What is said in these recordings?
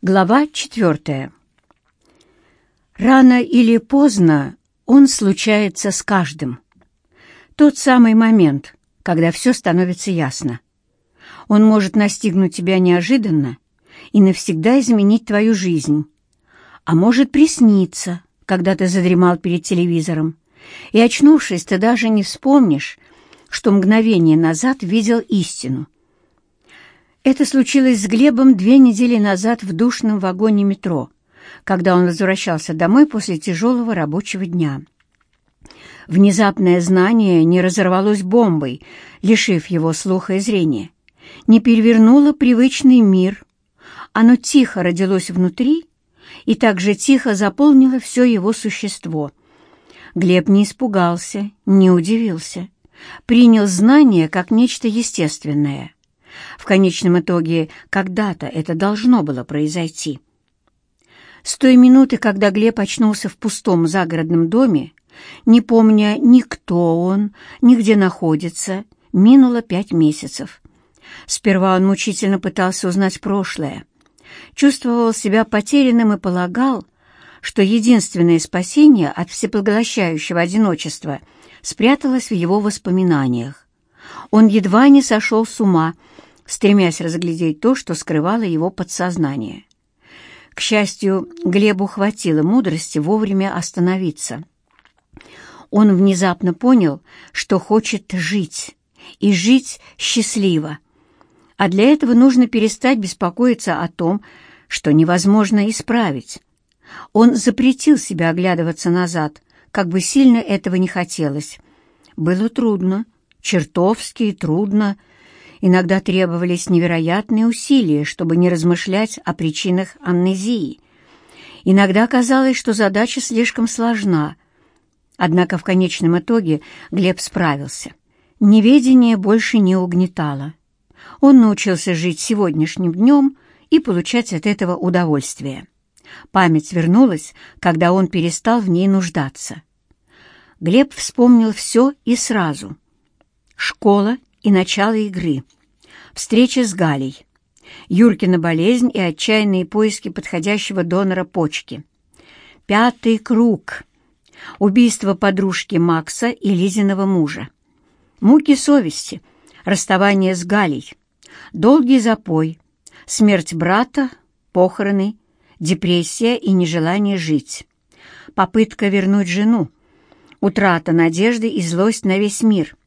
Глава четвертая. Рано или поздно он случается с каждым. Тот самый момент, когда все становится ясно. Он может настигнуть тебя неожиданно и навсегда изменить твою жизнь. А может присниться, когда ты задремал перед телевизором, и, очнувшись, ты даже не вспомнишь, что мгновение назад видел истину — это случилось с Глебом две недели назад в душном вагоне метро, когда он возвращался домой после тяжелого рабочего дня. Внезапное знание не разорвалось бомбой, лишив его слуха и зрения, не перевернуло привычный мир. Оно тихо родилось внутри и также тихо заполнило все его существо. Глеб не испугался, не удивился, принял знание как нечто естественное — в конечном итоге, когда-то это должно было произойти. С той минуты, когда Глеб очнулся в пустом загородном доме, не помня ни кто он, ни где находится, минуло пять месяцев. Сперва он мучительно пытался узнать прошлое, чувствовал себя потерянным и полагал, что единственное спасение от всепоглощающего одиночества спряталось в его воспоминаниях. Он едва не сошел с ума, стремясь разглядеть то, что скрывало его подсознание. К счастью, Глебу хватило мудрости вовремя остановиться. Он внезапно понял, что хочет жить, и жить счастливо. А для этого нужно перестать беспокоиться о том, что невозможно исправить. Он запретил себе оглядываться назад, как бы сильно этого не хотелось. Было трудно, чертовски трудно, Иногда требовались невероятные усилия, чтобы не размышлять о причинах амнезии. Иногда казалось, что задача слишком сложна. Однако в конечном итоге Глеб справился. Неведение больше не угнетало. Он научился жить сегодняшним днем и получать от этого удовольствие. Память вернулась, когда он перестал в ней нуждаться. Глеб вспомнил все и сразу. Школа и начало игры. Встреча с Галей. Юркина болезнь и отчаянные поиски подходящего донора почки. Пятый круг. Убийство подружки Макса и Лизиного мужа. Муки совести. Расставание с Галей. Долгий запой. Смерть брата, похороны, депрессия и нежелание жить. Попытка вернуть жену. Утрата надежды и злость на весь мир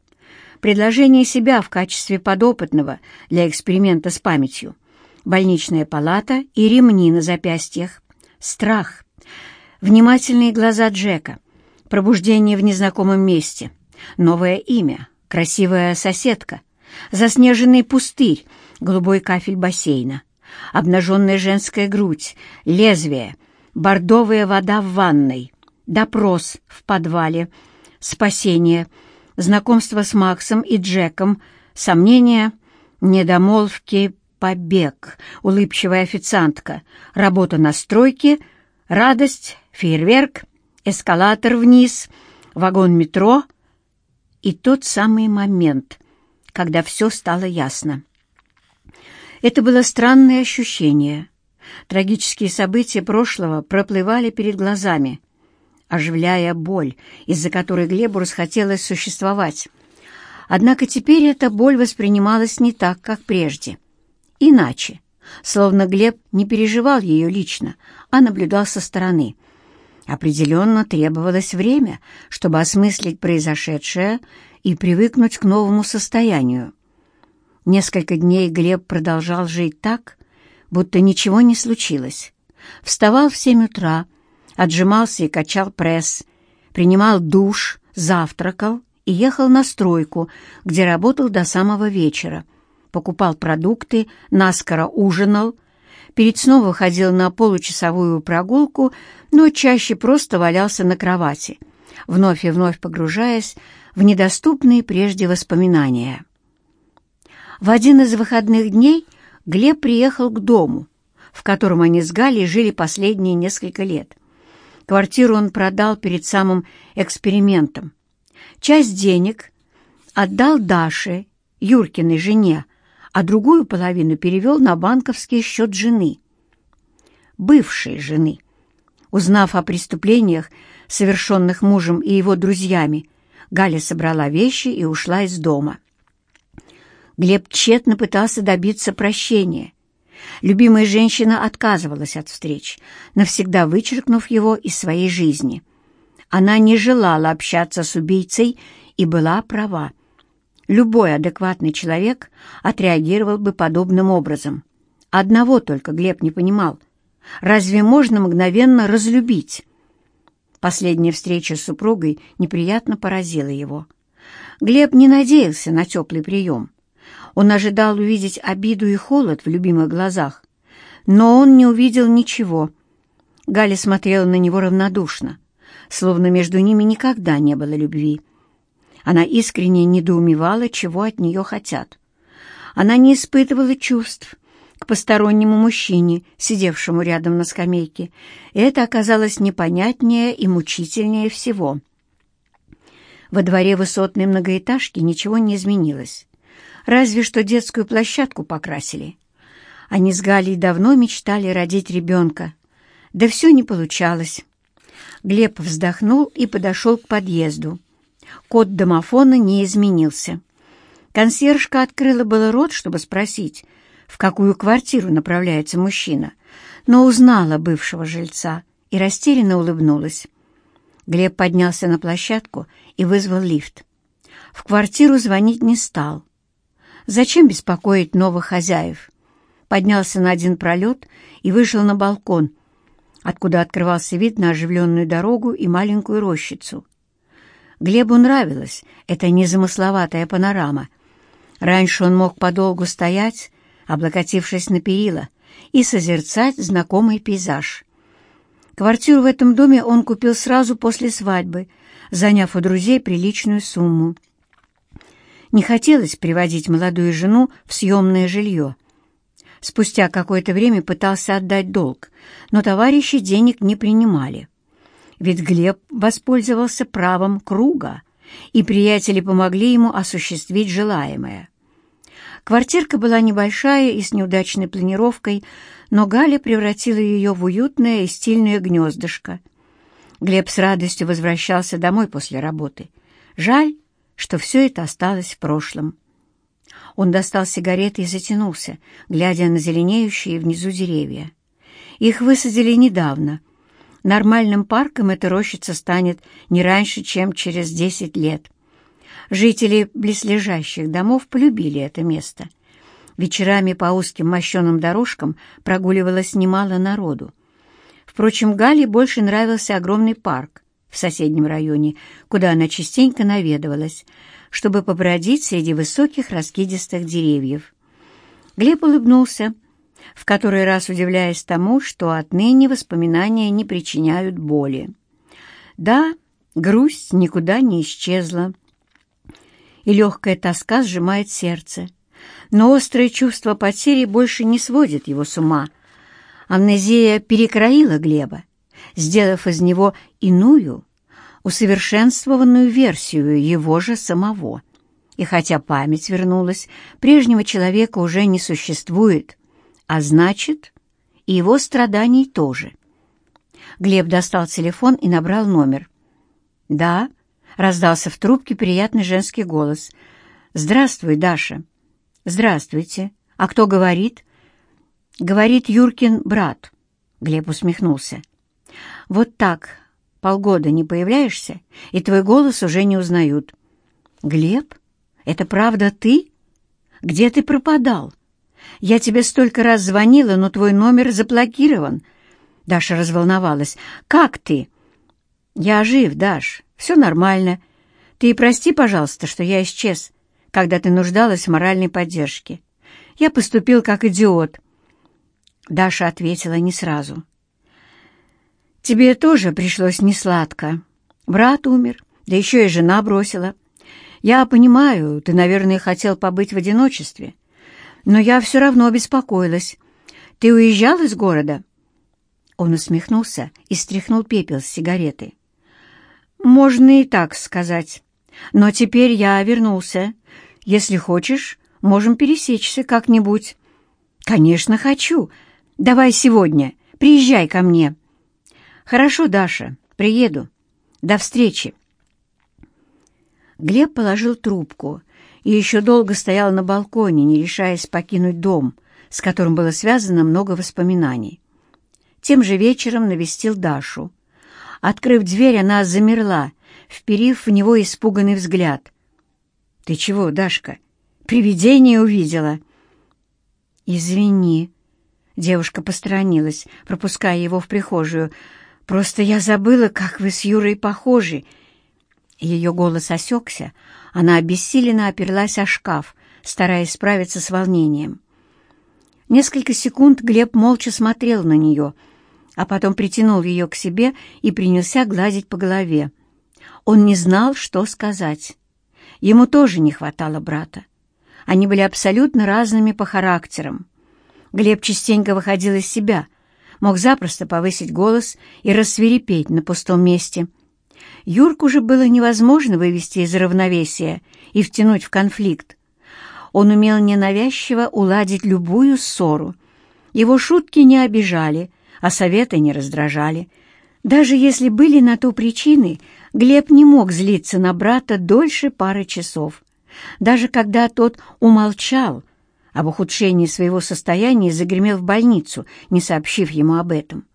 предложение себя в качестве подопытного для эксперимента с памятью, больничная палата и ремни на запястьях, страх, внимательные глаза Джека, пробуждение в незнакомом месте, новое имя, красивая соседка, заснеженный пустырь, голубой кафель бассейна, обнаженная женская грудь, лезвие, бордовая вода в ванной, допрос в подвале, спасение — знакомство с Максом и Джеком, сомнения, недомолвки, побег, улыбчивая официантка, работа на стройке, радость, фейерверк, эскалатор вниз, вагон метро и тот самый момент, когда все стало ясно. Это было странное ощущение. Трагические события прошлого проплывали перед глазами — оживляя боль, из-за которой Глебу расхотелось существовать. Однако теперь эта боль воспринималась не так, как прежде. Иначе, словно Глеб не переживал ее лично, а наблюдал со стороны. Определенно требовалось время, чтобы осмыслить произошедшее и привыкнуть к новому состоянию. Несколько дней Глеб продолжал жить так, будто ничего не случилось. Вставал в семь утра, отжимался и качал пресс, принимал душ, завтракал и ехал на стройку, где работал до самого вечера. Покупал продукты, наскоро ужинал, перед сном выходил на получасовую прогулку, но чаще просто валялся на кровати, вновь и вновь погружаясь в недоступные прежде воспоминания. В один из выходных дней Глеб приехал к дому, в котором они с Галей жили последние несколько лет. Квартиру он продал перед самым экспериментом. Часть денег отдал Даше, Юркиной жене, а другую половину перевел на банковский счет жены. бывшей жены. Узнав о преступлениях, совершенных мужем и его друзьями, Галя собрала вещи и ушла из дома. Глеб тщетно пытался добиться прощения. Любимая женщина отказывалась от встреч, навсегда вычеркнув его из своей жизни. Она не желала общаться с убийцей и была права. Любой адекватный человек отреагировал бы подобным образом. Одного только Глеб не понимал. Разве можно мгновенно разлюбить? Последняя встреча с супругой неприятно поразила его. Глеб не надеялся на теплый прием. Он ожидал увидеть обиду и холод в любимых глазах, но он не увидел ничего. Галя смотрела на него равнодушно, словно между ними никогда не было любви. Она искренне недоумевала, чего от нее хотят. Она не испытывала чувств к постороннему мужчине, сидевшему рядом на скамейке, и это оказалось непонятнее и мучительнее всего. Во дворе высотной многоэтажки ничего не изменилось. Разве что детскую площадку покрасили. Они с Галей давно мечтали родить ребенка. Да все не получалось. Глеб вздохнул и подошел к подъезду. Код домофона не изменился. Консьержка открыла было рот, чтобы спросить, в какую квартиру направляется мужчина, но узнала бывшего жильца и растерянно улыбнулась. Глеб поднялся на площадку и вызвал лифт. В квартиру звонить не стал. Зачем беспокоить новых хозяев? Поднялся на один пролет и вышел на балкон, откуда открывался вид на оживленную дорогу и маленькую рощицу. Глебу нравилась эта незамысловатая панорама. Раньше он мог подолгу стоять, облокотившись на перила, и созерцать знакомый пейзаж. Квартиру в этом доме он купил сразу после свадьбы, заняв у друзей приличную сумму. Не хотелось приводить молодую жену в съемное жилье. Спустя какое-то время пытался отдать долг, но товарищи денег не принимали. Ведь Глеб воспользовался правом круга, и приятели помогли ему осуществить желаемое. Квартирка была небольшая и с неудачной планировкой, но Галя превратила ее в уютное и стильное гнездышко. Глеб с радостью возвращался домой после работы. Жаль, что все это осталось в прошлом. Он достал сигареты и затянулся, глядя на зеленеющие внизу деревья. Их высадили недавно. Нормальным парком эта рощица станет не раньше, чем через десять лет. Жители близлежащих домов полюбили это место. Вечерами по узким мощеным дорожкам прогуливалось немало народу. Впрочем, Гале больше нравился огромный парк, в соседнем районе, куда она частенько наведывалась, чтобы побродить среди высоких раскидистых деревьев. Глеб улыбнулся, в который раз удивляясь тому, что отныне воспоминания не причиняют боли. Да, грусть никуда не исчезла, и легкая тоска сжимает сердце, но острое чувство потери больше не сводит его с ума. Амнезия перекроила Глеба, сделав из него иную, усовершенствованную версию его же самого. И хотя память вернулась, прежнего человека уже не существует, а значит, и его страданий тоже. Глеб достал телефон и набрал номер. «Да», — раздался в трубке приятный женский голос. «Здравствуй, Даша». «Здравствуйте. А кто говорит?» «Говорит Юркин брат». Глеб усмехнулся. Вот так полгода не появляешься, и твой голос уже не узнают. Глеб, это правда ты? Где ты пропадал? Я тебе столько раз звонила, но твой номер заблокирован. Даша разволновалась. Как ты? Я жив, Даш, все нормально. Ты прости, пожалуйста, что я исчез, когда ты нуждалась в моральной поддержке. Я поступил как идиот. Даша ответила не сразу. Тебе тоже пришлось несладко. Брат умер, да еще и жена бросила. Я понимаю, ты, наверное, хотел побыть в одиночестве, но я все равно беспокоилась. Ты уезжал из города?» Он усмехнулся и стряхнул пепел с сигареты. «Можно и так сказать. Но теперь я вернулся. Если хочешь, можем пересечься как-нибудь». «Конечно, хочу. Давай сегодня», Приезжай ко мне». «Хорошо, Даша, приеду. До встречи». Глеб положил трубку и еще долго стоял на балконе, не решаясь покинуть дом, с которым было связано много воспоминаний. Тем же вечером навестил Дашу. Открыв дверь, она замерла, вперив в него испуганный взгляд. «Ты чего, Дашка? Привидение увидела?» «Извини». Девушка посторонилась, пропуская его в прихожую. «Просто я забыла, как вы с Юрой похожи». Ее голос осекся, она обессиленно оперлась о шкаф, стараясь справиться с волнением. Несколько секунд Глеб молча смотрел на нее, а потом притянул ее к себе и принялся гладить по голове. Он не знал, что сказать. Ему тоже не хватало брата. Они были абсолютно разными по характерам. Глеб частенько выходил из себя, мог запросто повысить голос и рассверепеть на пустом месте. Юрку же было невозможно вывести из равновесия и втянуть в конфликт. Он умел ненавязчиво уладить любую ссору. Его шутки не обижали, а советы не раздражали. Даже если были на то причины, Глеб не мог злиться на брата дольше пары часов. Даже когда тот умолчал об ухудшении своего состояния и загремел в больницу, не сообщив ему об этом.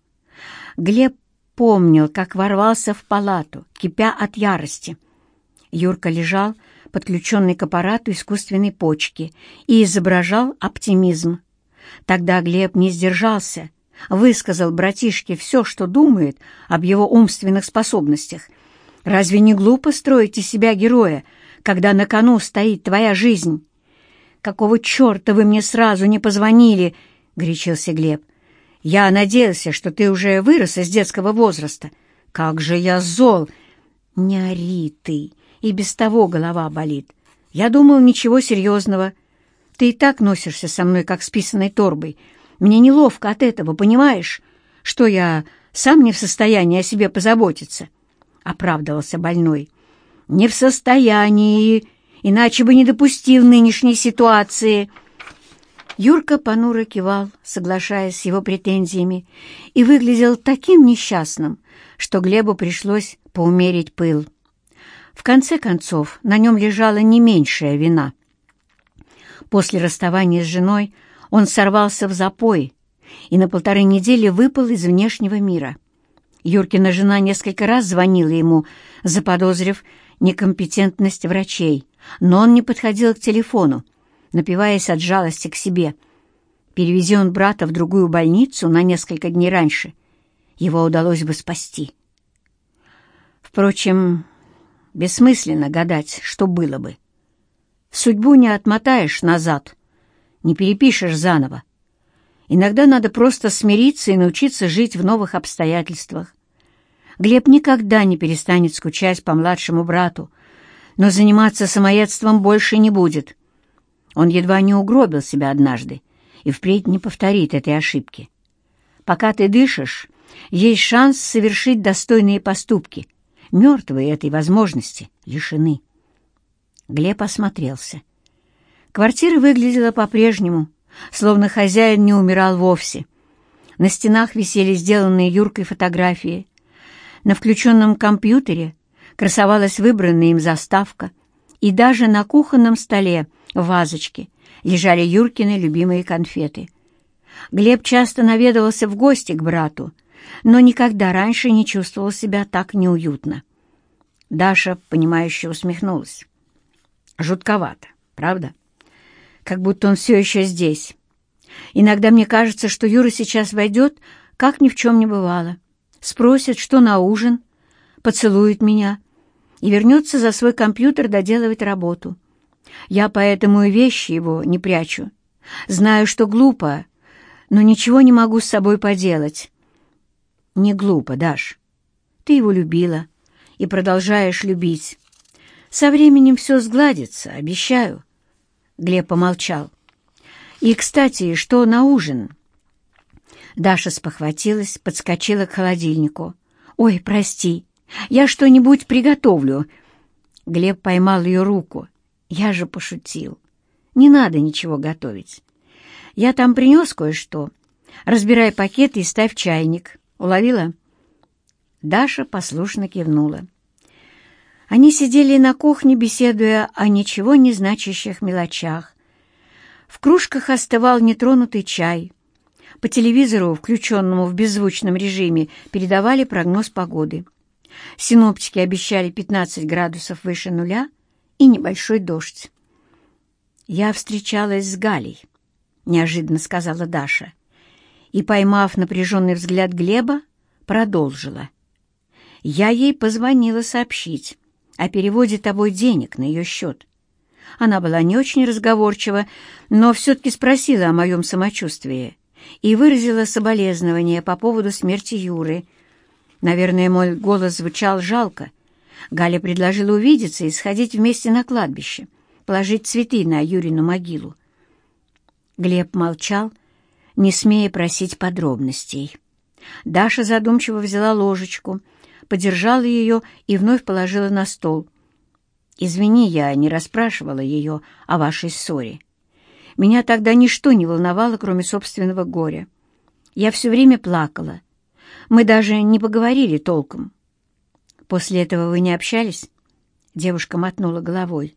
Глеб помнил, как ворвался в палату, кипя от ярости. Юрка лежал, подключенный к аппарату искусственной почки, и изображал оптимизм. Тогда Глеб не сдержался, высказал братишке все, что думает об его умственных способностях — Разве не глупо строить из себя героя, когда на кону стоит твоя жизнь? Какого черта вы мне сразу не позвонили? — горячился Глеб. Я надеялся, что ты уже вырос из детского возраста. Как же я зол! Не ори ты, и без того голова болит. Я думал, ничего серьезного. Ты и так носишься со мной, как с писаной торбой. Мне неловко от этого, понимаешь? Что я сам не в состоянии о себе позаботиться оправдывался больной. «Не в состоянии, иначе бы не допустил нынешней ситуации». Юрка понуро кивал, соглашаясь с его претензиями, и выглядел таким несчастным, что Глебу пришлось поумерить пыл. В конце концов, на нем лежала не меньшая вина. После расставания с женой он сорвался в запой и на полторы недели выпал из внешнего мира. Юркина жена несколько раз звонила ему, заподозрив некомпетентность врачей, но он не подходил к телефону, напиваясь от жалости к себе. Перевези он брата в другую больницу на несколько дней раньше, его удалось бы спасти. Впрочем, бессмысленно гадать, что было бы. Судьбу не отмотаешь назад, не перепишешь заново. Иногда надо просто смириться и научиться жить в новых обстоятельствах. Глеб никогда не перестанет скучать по младшему брату, но заниматься самоедством больше не будет. Он едва не угробил себя однажды и впредь не повторит этой ошибки. Пока ты дышишь, есть шанс совершить достойные поступки. Мертвые этой возможности лишены. Глеб осмотрелся. Квартира выглядела по-прежнему, словно хозяин не умирал вовсе. На стенах висели сделанные Юркой фотографии — на включенном компьютере красовалась выбранная им заставка, и даже на кухонном столе в вазочке лежали Юркины любимые конфеты. Глеб часто наведывался в гости к брату, но никогда раньше не чувствовал себя так неуютно. Даша, понимающе усмехнулась. Жутковато, правда? Как будто он все еще здесь. Иногда мне кажется, что Юра сейчас войдет, как ни в чем не бывало спросит, что на ужин, поцелует меня и вернется за свой компьютер доделывать работу. Я поэтому и вещи его не прячу. Знаю, что глупо, но ничего не могу с собой поделать. Не глупо, Даш. Ты его любила и продолжаешь любить. Со временем все сгладится, обещаю. Глеб помолчал. И, кстати, что на ужин? Даша спохватилась, подскочила к холодильнику. «Ой, прости, я что-нибудь приготовлю». Глеб поймал ее руку. «Я же пошутил. Не надо ничего готовить. Я там принес кое-что. Разбирай пакеты и ставь чайник. Уловила?» Даша послушно кивнула. Они сидели на кухне, беседуя о ничего не значащих мелочах. В кружках остывал нетронутый чай. По телевизору, включенному в беззвучном режиме, передавали прогноз погоды. Синоптики обещали 15 градусов выше нуля и небольшой дождь. «Я встречалась с Галей», — неожиданно сказала Даша, и, поймав напряженный взгляд Глеба, продолжила. «Я ей позвонила сообщить о переводе тобой денег на ее счет. Она была не очень разговорчива, но все-таки спросила о моем самочувствии и выразила соболезнования по поводу смерти Юры. Наверное, мой голос звучал жалко. Галя предложила увидеться и сходить вместе на кладбище, положить цветы на Юрину могилу. Глеб молчал, не смея просить подробностей. Даша задумчиво взяла ложечку, подержала ее и вновь положила на стол. «Извини, я не расспрашивала ее о вашей ссоре. Меня тогда ничто не волновало, кроме собственного горя. Я все время плакала. Мы даже не поговорили толком. После этого вы не общались?» Девушка мотнула головой.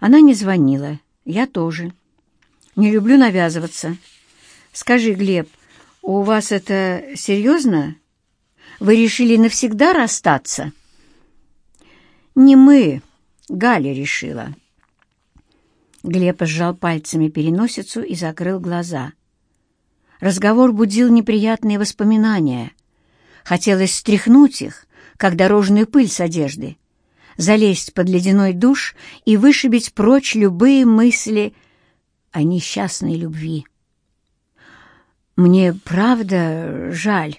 Она не звонила. Я тоже. Не люблю навязываться. Скажи, Глеб, у вас это серьезно? Вы решили навсегда расстаться? Не мы. Галя решила. Глеб сжал пальцами переносицу и закрыл глаза. Разговор будил неприятные воспоминания. Хотелось стряхнуть их, как дорожную пыль с одежды, залезть под ледяной душ и вышибить прочь любые мысли о несчастной любви. «Мне правда жаль».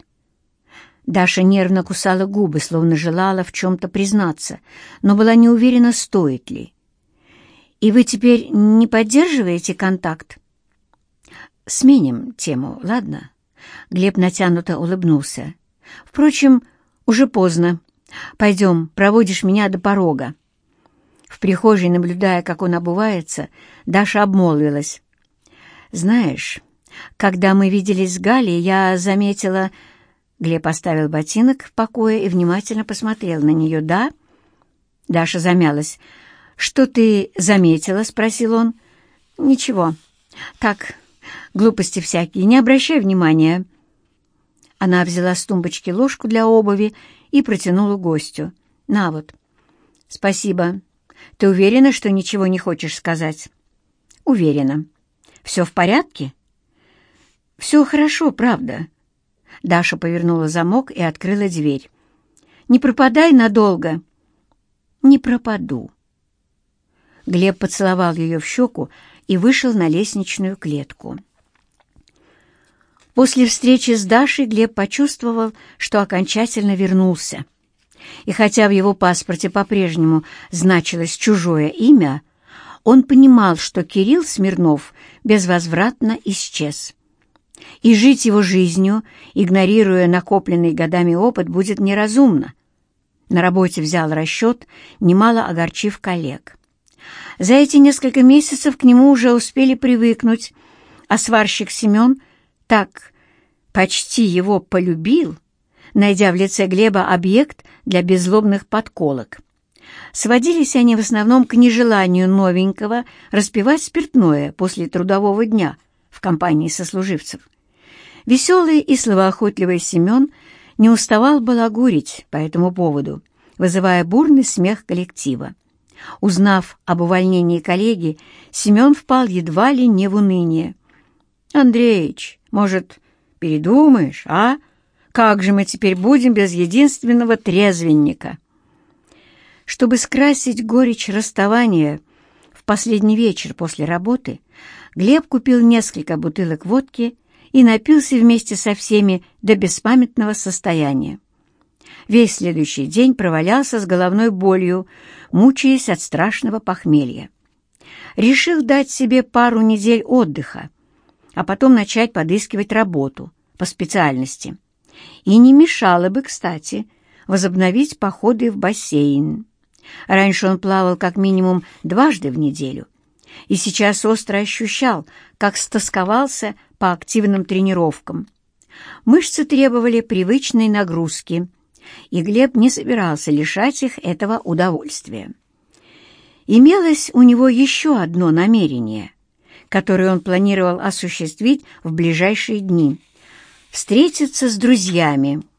Даша нервно кусала губы, словно желала в чем-то признаться, но была не уверена, стоит ли. И вы теперь не поддерживаете контакт? Сменим тему, ладно? Глеб натянуто улыбнулся. Впрочем, уже поздно. Пойдем, проводишь меня до порога. В прихожей, наблюдая, как он обувается, Даша обмолвилась. «Знаешь, когда мы виделись с Галей, я заметила...» Глеб оставил ботинок в покое и внимательно посмотрел на нее. «Да?» Даша замялась. «Что ты заметила?» — спросил он. «Ничего. Так, глупости всякие. Не обращай внимания». Она взяла с тумбочки ложку для обуви и протянула гостю. «На вот». «Спасибо. Ты уверена, что ничего не хочешь сказать?» «Уверена. Все в порядке?» «Все хорошо, правда». Даша повернула замок и открыла дверь. «Не пропадай надолго». «Не пропаду». Глеб поцеловал ее в щеку и вышел на лестничную клетку. После встречи с Дашей Глеб почувствовал, что окончательно вернулся. И хотя в его паспорте по-прежнему значилось чужое имя, он понимал, что Кирилл Смирнов безвозвратно исчез. И жить его жизнью, игнорируя накопленный годами опыт, будет неразумно. На работе взял расчет, немало огорчив коллег. За эти несколько месяцев к нему уже успели привыкнуть, а сварщик Семен так почти его полюбил, найдя в лице Глеба объект для беззлобных подколок. Сводились они в основном к нежеланию новенького распивать спиртное после трудового дня в компании сослуживцев. Веселый и словоохотливый Семен не уставал балагурить по этому поводу, вызывая бурный смех коллектива. Узнав об увольнении коллеги, Семен впал едва ли не в уныние. «Андреич, может, передумаешь, а? Как же мы теперь будем без единственного трезвенника?» Чтобы скрасить горечь расставания в последний вечер после работы, Глеб купил несколько бутылок водки и напился вместе со всеми до беспамятного состояния. Весь следующий день провалялся с головной болью, мучаясь от страшного похмелья. Решил дать себе пару недель отдыха, а потом начать подыскивать работу по специальности. И не мешало бы, кстати, возобновить походы в бассейн. Раньше он плавал как минимум дважды в неделю, и сейчас остро ощущал, как стосковался по активным тренировкам. Мышцы требовали привычной нагрузки, и Глеб не собирался лишать их этого удовольствия. Имелось у него еще одно намерение, которое он планировал осуществить в ближайшие дни — встретиться с друзьями —